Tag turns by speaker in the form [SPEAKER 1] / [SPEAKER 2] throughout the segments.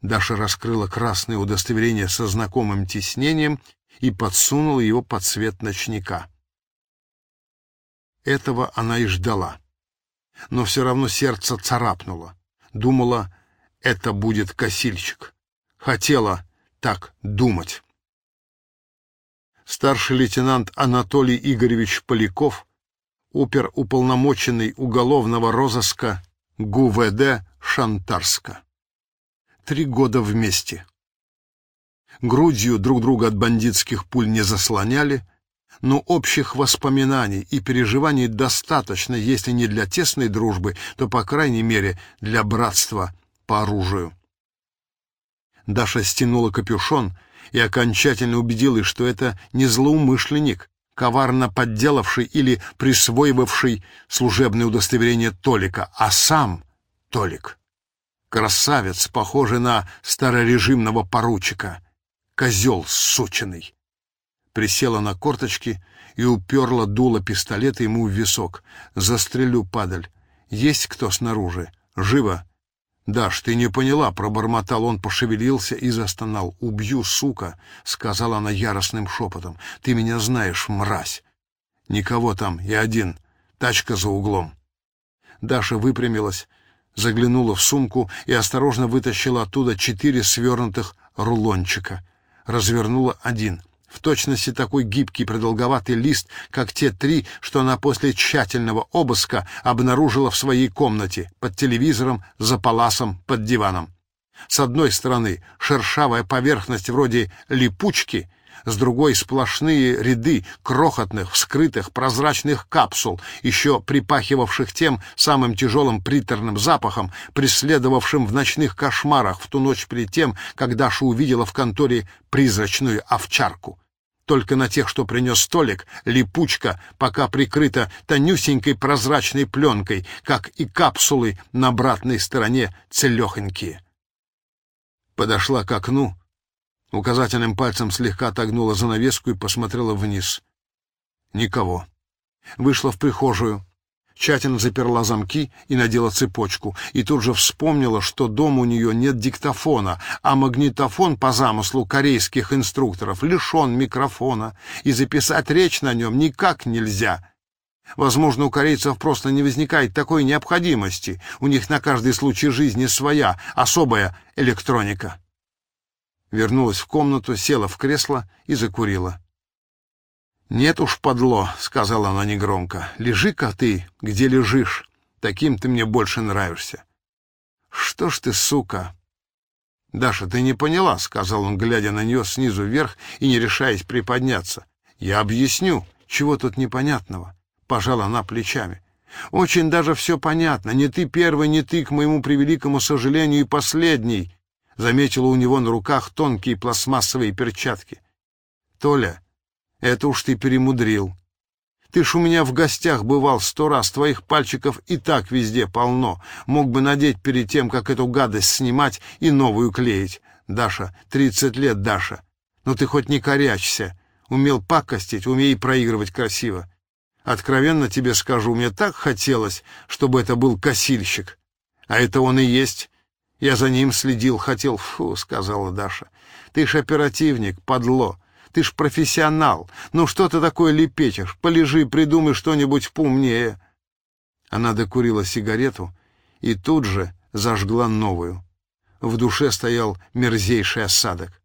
[SPEAKER 1] Даша раскрыла красное удостоверение со знакомым тиснением и подсунула его под цвет ночника. Этого она и ждала. Но все равно сердце царапнуло. Думала, это будет косильщик. Хотела так думать. Старший лейтенант Анатолий Игоревич Поляков, оперуполномоченный уголовного розыска ГУВД Шантарска. Три года вместе. Грудью друг друга от бандитских пуль не заслоняли, но общих воспоминаний и переживаний достаточно, если не для тесной дружбы, то, по крайней мере, для братства по оружию. Даша стянула капюшон и окончательно убедилась, что это не злоумышленник, коварно подделавший или присвоивавший служебное удостоверение Толика, а сам Толик. Красавец, похожий на старорежимного поручика. Козел сученный. Присела на корточки и уперла дуло пистолета ему в висок. «Застрелю, падаль. Есть кто снаружи? Живо!» «Даш, ты не поняла», — пробормотал он, пошевелился и застонал. «Убью, сука», — сказала она яростным шепотом. «Ты меня знаешь, мразь». «Никого там, я один. Тачка за углом». Даша выпрямилась, заглянула в сумку и осторожно вытащила оттуда четыре свернутых рулончика. Развернула один в точности такой гибкий продолговатый лист, как те три, что она после тщательного обыска обнаружила в своей комнате, под телевизором, за паласом, под диваном. С одной стороны шершавая поверхность вроде липучки, с другой сплошные ряды крохотных, вскрытых, прозрачных капсул, еще припахивавших тем самым тяжелым приторным запахом, преследовавшим в ночных кошмарах в ту ночь перед тем, как Даша увидела в конторе призрачную овчарку. Только на тех, что принес столик, липучка пока прикрыта тонюсенькой прозрачной пленкой, как и капсулы на обратной стороне целехонькие. Подошла к окну, Указательным пальцем слегка отогнула занавеску и посмотрела вниз. Никого. Вышла в прихожую, тщательно заперла замки и надела цепочку, и тут же вспомнила, что дома у нее нет диктофона, а магнитофон по замыслу корейских инструкторов лишен микрофона, и записать речь на нем никак нельзя. Возможно, у корейцев просто не возникает такой необходимости, у них на каждый случай жизни своя, особая электроника вернулась в комнату, села в кресло и закурила. «Нет уж, подло», — сказала она негромко, — «лежи-ка ты, где лежишь, таким ты мне больше нравишься». «Что ж ты, сука?» «Даша, ты не поняла», — сказал он, глядя на нее снизу вверх и не решаясь приподняться. «Я объясню, чего тут непонятного», — пожала она плечами. «Очень даже все понятно. Не ты первый, не ты, к моему превеликому сожалению, и последний заметила у него на руках тонкие пластмассовые перчатки. «Толя, это уж ты перемудрил. Ты ж у меня в гостях бывал сто раз, твоих пальчиков и так везде полно. Мог бы надеть перед тем, как эту гадость снимать и новую клеить. Даша, тридцать лет, Даша. Ну ты хоть не корячься. Умел пакостить, умей проигрывать красиво. Откровенно тебе скажу, мне так хотелось, чтобы это был косильщик. А это он и есть. Я за ним следил, хотел... Фу, сказала Даша. Ты ж оперативник, подло. Ты ж профессионал. Ну что ты такое лепечешь? Полежи, придумай что-нибудь поумнее. Она докурила сигарету и тут же зажгла новую. В душе стоял мерзейший осадок.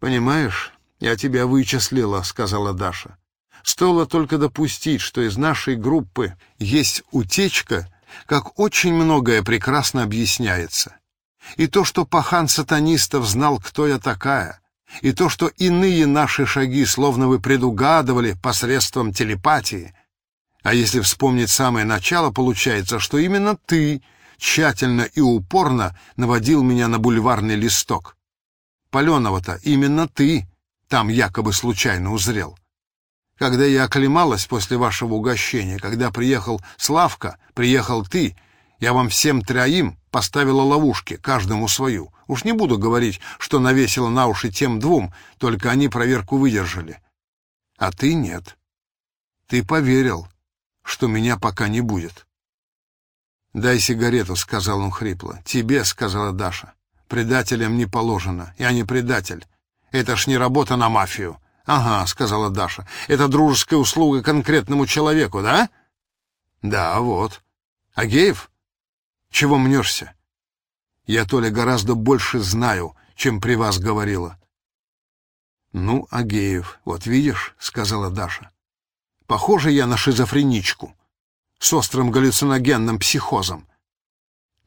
[SPEAKER 1] «Понимаешь, я тебя вычислила», — сказала Даша. «Стоило только допустить, что из нашей группы есть утечка как очень многое прекрасно объясняется. И то, что пахан сатанистов знал, кто я такая, и то, что иные наши шаги словно вы предугадывали посредством телепатии. А если вспомнить самое начало, получается, что именно ты тщательно и упорно наводил меня на бульварный листок. Паленого-то именно ты там якобы случайно узрел. Когда я оклемалась после вашего угощения, когда приехал Славка, приехал ты, я вам всем троим поставила ловушки, каждому свою. Уж не буду говорить, что навесила на уши тем двум, только они проверку выдержали. А ты нет. Ты поверил, что меня пока не будет. «Дай сигарету», — сказал он хрипло. «Тебе», — сказала Даша. Предателям не положено. Я не предатель. Это ж не работа на мафию. Ага, сказала Даша. Это дружеская услуга конкретному человеку, да? Да, вот. Агеев? Чего мнешься? Я, Толя, гораздо больше знаю, чем при вас говорила. Ну, Агеев, вот видишь, сказала Даша. Похоже я на шизофреничку с острым галлюциногенным психозом.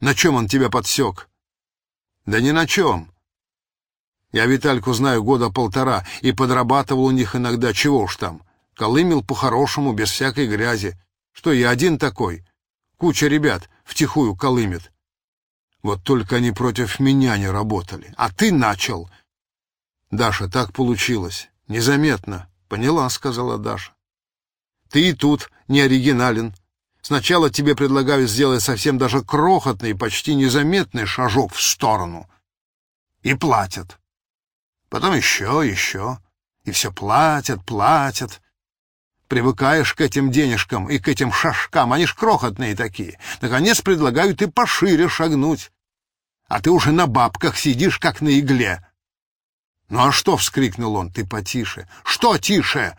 [SPEAKER 1] На чем он тебя подсек? Да ни на чем. Я Витальку знаю года полтора и подрабатывал у них иногда, чего уж там. Колымел по-хорошему, без всякой грязи. Что, я один такой? Куча ребят втихую колымет. Вот только они против меня не работали. А ты начал. Даша, так получилось. Незаметно. Поняла, сказала Даша. Ты и тут не оригинален. Сначала тебе предлагают сделать совсем даже крохотный, почти незаметный шажок в сторону. И платят. Потом еще, еще. И все платят, платят. Привыкаешь к этим денежкам и к этим шажкам, они ж крохотные такие. Наконец предлагают и пошире шагнуть. А ты уже на бабках сидишь, как на игле. «Ну а что?» — вскрикнул он. «Ты потише». «Что тише?»